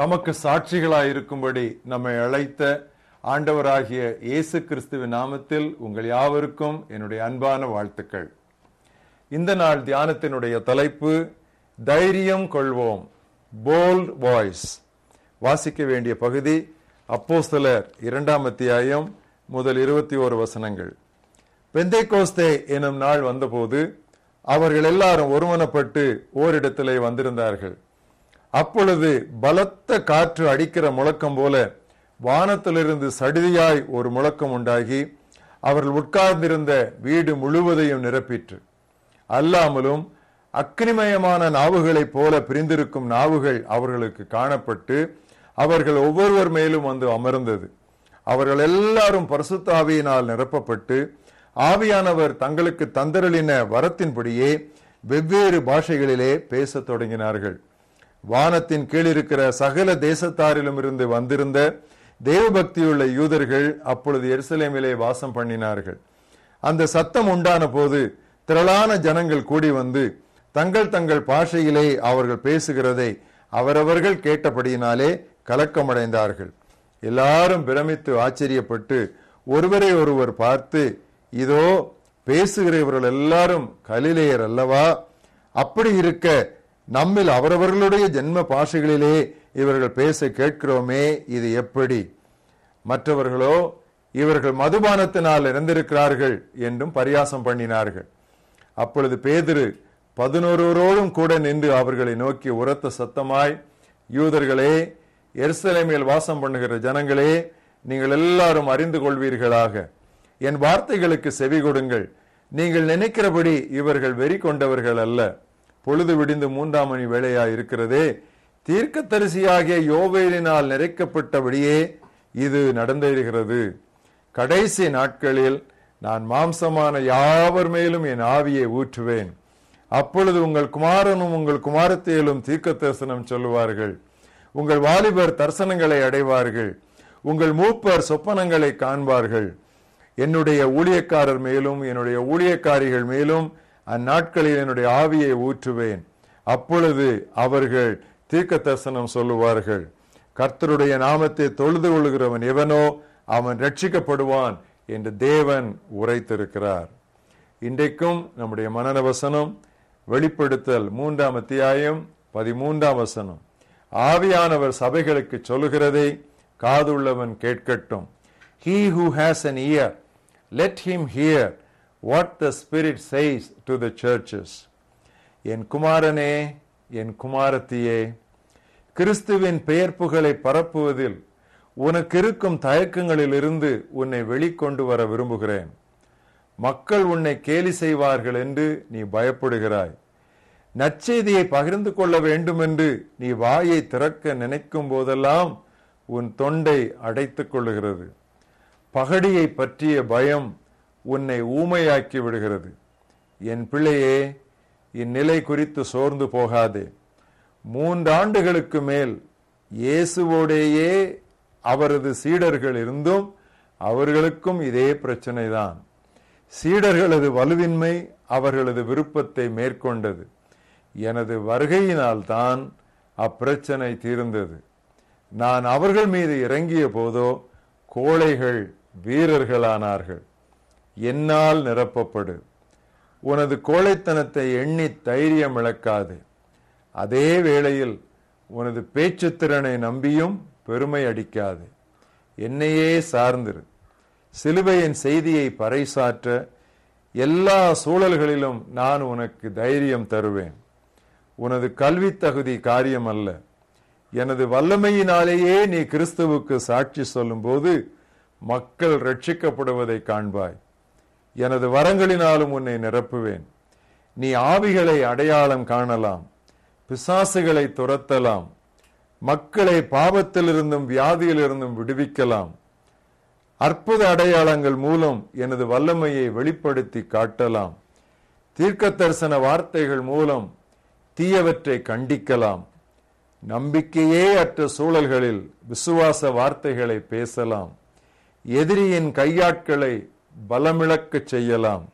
தமக்கு சாட்சிகளாய் இருக்கும்படி நம்மை அழைத்த ஆண்டவராகிய இயேசு கிறிஸ்துவின் நாமத்தில் உங்கள் யாவருக்கும் என்னுடைய அன்பான வாழ்த்துக்கள். இந்த நாள் தியானத்தினுடைய தலைப்பு தைரியம் கொள்வோம் போல்ட் வாய்ஸ் வாசிக்க வேண்டிய பகுதி அப்போஸ்தலர் இரண்டாம் அத்தியாயம் முதல் இருபத்தி ஓரு வசனங்கள். பெந்தைக்கோஸ்தே எனும் நாள் வந்தபோது அவர்கள் எல்லாரும் ஒருமனப்பட்டு ஓரிடத்திலே வந்திருந்தார்கள். அப்பொழுது பலத்த காற்று அடிக்கிற முழக்கம் போல வானத்திலிருந்து சடிதியாய் ஒரு முழக்கம் உண்டாகி அவர்கள் உட்கார்ந்திருந்த வீடு முழுவதையும் நிரப்பிற்று. அல்லாமலும் அக்னிமயமான நாவுகளைப் போல பிரிந்திருக்கும் நாவுகள் அவர்களுக்கு காணப்பட்டு அவர்கள் ஒவ்வொருவர் மேலும் வந்து அமர்ந்தது. அவர்கள் எல்லாரும் பரிசுத்தாவியினால் நிரப்பப்பட்டு ஆவியானவர் தங்களுக்கு தந்தரளின வரத்தின்படியே வெவ்வேறு பாஷைகளிலே பேசத் தொடங்கினார்கள். வானத்தின் கீழ் இருக்கிற சகல தேசத்தாரிலும் இருந்து வந்திருந்த தேவபக்தியுள்ள யூதர்கள் அப்பொழுது எருசலேமிலே வாசம் பண்ணினார்கள். அந்த சத்தம் உண்டான போது திரளான ஜனங்கள் கூடி வந்து தங்கள் தங்கள் பாஷையிலே அவர்கள் பேசுகிறதை அவரவர்கள் கேட்டபடியினாலே கலக்கமடைந்தார்கள். எல்லாரும் பிரமித்து ஆச்சரியப்பட்டு ஒருவரை ஒருவர் பார்த்து இதோ பேசுகிறவர்கள் எல்லாரும் கலிலேயர் அல்லவா? அப்படி இருக்க நம்மில் அவரவர்களுடைய ஜென்ம பாஷைகளிலே இவர்கள் பேச கேட்கிறோமே இது எப்படி? மற்றவர்களோ இவர்கள் மதுபானத்தினால் இறந்திருக்கிறார்கள் என்றும் பரியாசம் பண்ணினார்கள். அப்பொழுது பேதிரு பதினோருவரோடும் கூட நின்று அவர்களை நோக்கி உரத்த சத்தமாய் யூதர்களே எருசலேமில் வாசம் பண்ணுகிற ஜனங்களே நீங்கள் எல்லாரும் அறிந்து கொள்வீர்களாக. என் வார்த்தைகளுக்கு செவி கொடுங்கள். நீங்கள் நினைக்கிறபடி இவர்கள் வெறி கொண்டவர்கள் அல்ல. பொழுது விடிந்து மூன்றாம் மணி வேளையா இருக்கிறதே தீர்க்கத்தரிசியாகிய யோவேலினால் நிறைக்கப்பட்டபடியே இது நடந்திருக்கிறது கடைசி நாட்களில் நான் மாம்சமான யாவர் மேலும் என் ஆவியை ஊற்றுவேன். அப்பொழுது உங்கள் குமாரனும் உங்கள் குமாரத்தையிலும் தீர்க்க தரிசனம் சொல்லுவார்கள். உங்கள் வாலிபர் தரிசனங்களை அடைவார்கள். உங்கள் மூப்பர் சொப்பனங்களை காண்பார்கள். என்னுடைய ஊழியக்காரர் மேலும் என்னுடைய ஊழியக்காரிகள் மேலும் அந்நாட்களில் என்னுடைய ஆவியை ஊற்றுவேன். அப்பொழுது அவர்கள் தீர்க்க தரிசனம் சொல்லுவார்கள். கர்த்தருடைய நாமத்தை தொழுது கொள்கிறவன் எவனோ அவன் ரட்சிக்கப்படுவான் என்று தேவன் உரைத்திருக்கிறார். இன்றைக்கும் நம்முடைய மனநவசனம் வெளிப்படுத்தல் மூன்றாம் அத்தியாயம் பதிமூன்றாம் வசனம். ஆவியானவர் சபைகளுக்கு சொல்லுகிறதை காதுள்ளவன் கேட்கட்டும். He who has an ear let him hear what the spirit says to the churches என் குமாரனே என் குமாரத்தியே கிறிஸ்துவின் பெயர்ப்புகளை பரப்புவதில் உனக்கு இருக்கும் தயக்கங்களிலிருந்து உன்னை வெளிக்கொண்டு வர விரும்புகிறேன். மக்கள் உன்னை கேலி செய்வார்கள் என்று நீ பயப்படுகிறாய். நற்செய்தியை பகிர்ந்து கொள்ள வேண்டும் என்று நீ வாயை திறக்க நினைக்கும் போதெல்லாம் உன் தொண்டை அடைத்துக் கொள்ளுகிறது. பகடியை பற்றிய பயம் உன்னை ஊமையாக்கி விடுகிறது. என் பிள்ளையே இந்நிலை குறித்து சோர்ந்து போகாதே. மூன்றாண்டுகளுக்கு மேல் இயேசுவோடேயே அவரது சீடர்கள் இருந்தும் அவர்களுக்கும் இதே பிரச்சனை தான் சீடர்களது வலுவின்மை அவர்களது விருப்பத்தை மேற்கொண்டது. எனது வருகையினால் தான் அப்பிரச்சனை தீர்ந்தது. நான் அவர்கள் மீது இறங்கிய போதோ கோழைகள் வீரர்களானார்கள். என்னால் நிரப்பப்படு. உனது கோழைத்தனத்தை எண்ணி தைரியம் இழக்காது அதே வேளையில் உனது பேச்சுத்திறனை நம்பியும் பெருமை அடிக்காது. என்னையே சார்ந்திரு. சிலுவையின் செய்தியை பறைசாற்ற எல்லா சூழல்களிலும் நான் உனக்கு தைரியம் தருவேன். உனது கல்வி தகுதி காரியம் அல்ல எனது வல்லமையினாலேயே நீ கிறிஸ்துவுக்கு சாட்சி சொல்லும்போது மக்கள் ரட்சிக்கப்படுவதை காண்பாய். எனது வரங்களினாலும் உன்னை நிரப்புவேன். நீ ஆவிகளை அடையாளம் காணலாம். பிசாசுகளை துரத்தலாம். மக்களை பாவத்திலிருந்தும் வியாதியிலிருந்தும் விடுவிக்கலாம். அற்புத அடையாளங்கள் மூலம் எனது வல்லமையை வெளிப்படுத்தி காட்டலாம். தீர்க்க தரிசன வார்த்தைகள் மூலம் தீயவற்றை கண்டிக்கலாம். நம்பிக்கையே அற்ற சூழல்களில் விசுவாச வார்த்தைகளை பேசலாம். எதிரியின் கையாட்களை பலமிழக்கச் செய்யலாம்.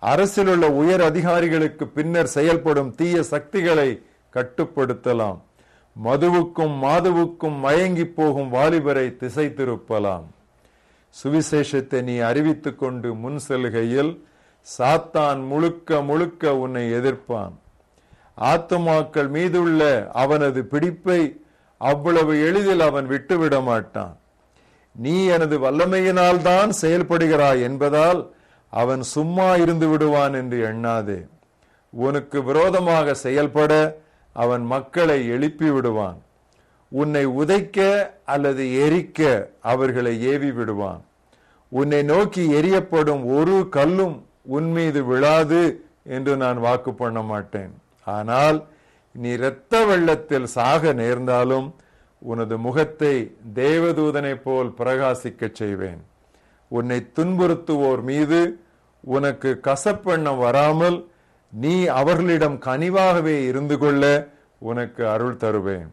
அரசில் உள்ள உயர் அதிகாரிகளுக்கு பின்னர் செயல்படும் தீய சக்திகளை கட்டுப்படுத்தலாம். மதுவுக்கும் மாதுவுக்கும் மயங்கி போகும் வாலிபரை திசை திருப்பலாம். சுவிசேஷத்தை நீ அறிவித்துக் கொண்டு முன் செல்கையில் சாத்தான் முழுக்க முழுக்க உன்னை எதிர்ப்பான். ஆத்துமாக்கள் மீதுள்ள அவனது பிடிப்பை அவ்வளவு எளிதில் அவன் விட்டுவிட மாட்டான். நீ எனது வல்லமையினால் தான் செயல்படுகிறாய் என்பதால் அவன் சும்மா இருந்து விடுவான் என்று எண்ணாதே. உனக்கு விரோதமாக செயல்பட அவன் மக்களை எழுப்பி விடுவான். உன்னை உதைக்க அல்லது எரிக்க அவர்களை ஏவி விடுவான். உன்னை நோக்கி எரியப்படும் ஒரு கல்லும் உன் மீது விழாது என்று நான் வாக்கு பண்ண மாட்டேன். ஆனால் நீ இரத்த வெள்ளத்தில் சாக நேர்ந்தாலும் உனது முகத்தை தேவதூதனை போல் பிரகாசிக்கச் செய்வேன். உன்னை துன்புறுத்துவோர் மீது உனக்கு கசப்பெண்ணம் வராமல் நீ அவர்களிடம் கனிவாகவே இருந்து கொள்ள உனக்கு அருள் தருவேன்.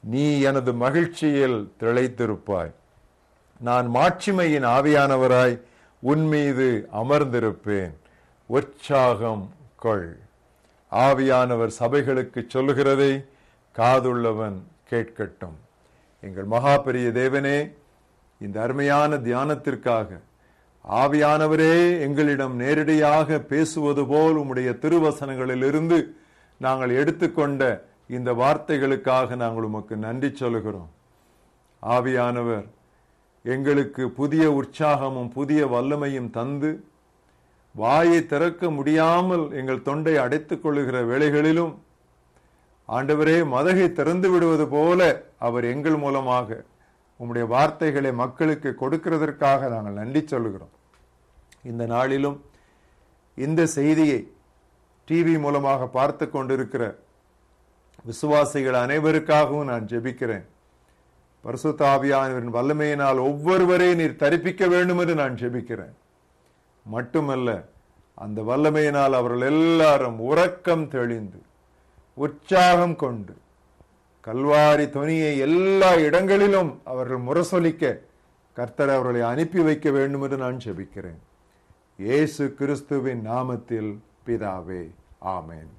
நீ எனது மகிழ்ச்சியில் திளைத்திருப்பாய். நான் மாட்சிமையின் ஆவியானவராய் உன் மீது அமர்ந்திருப்பேன். உற்சாகம் கொள். ஆவியானவர் சபைகளுக்கு சொல்லுகிறதை காதுள்ளவன் கேட்கட்டும். எங்கள் மகா பெரிய தேவனே இந்த அருமையான தியானத்திற்காக ஆவியானவரே எங்களிடம் நேரடியாக பேசுவது போல் உம்முடைய திருவசனங்களிலிருந்து நாங்கள் எடுத்துக்கொண்ட இந்த வார்த்தைகளுக்காக நாங்கள் உமக்கு நன்றி சொல்கிறோம் ஆவியானவர் எங்களுக்கு புதிய உற்சாகமும் புதிய வல்லமையும் தந்து வாயை திறக்க முடியாமல் எங்கள் தொண்டை அடைத்துக் கொள்ளுகிற வேளைகளிலும் ஆண்டவரே மதகை திறந்து விடுவது போல அவர் எங்கள் மூலமாக உம்முடைய வார்த்தைகளை மக்களுக்கு கொடுக்கிறதற்காக நாங்கள் நன்றி சொல்லுகிறோம். இந்த நாளிலும் இந்த செய்தியை டிவி மூலமாக பார்த்து கொண்டிருக்கிற விசுவாசிகள் அனைவருக்காகவும் நான் ஜெபிக்கிறேன். பரிசுத்தாவியானவரின் வல்லமையினால் ஒவ்வொருவரையும் நீர் தரிப்பிக்க வேண்டும் என்று நான் ஜெபிக்கிறேன். மட்டுமல்ல அந்த வல்லமையினால் அவர்கள் எல்லாரும் உறக்கம் தெளிந்து உற்சாகம் கொண்டு கல்வாரி துணியை எல்லா இடங்களிலும் அவர்கள் முரசொலிக்க கர்த்தர் அவர்களை அனுப்பி வைக்க வேண்டும் என்று நான் செபிக்கிறேன். இயேசு கிறிஸ்துவின் நாமத்தில் பிதாவே ஆமேன்.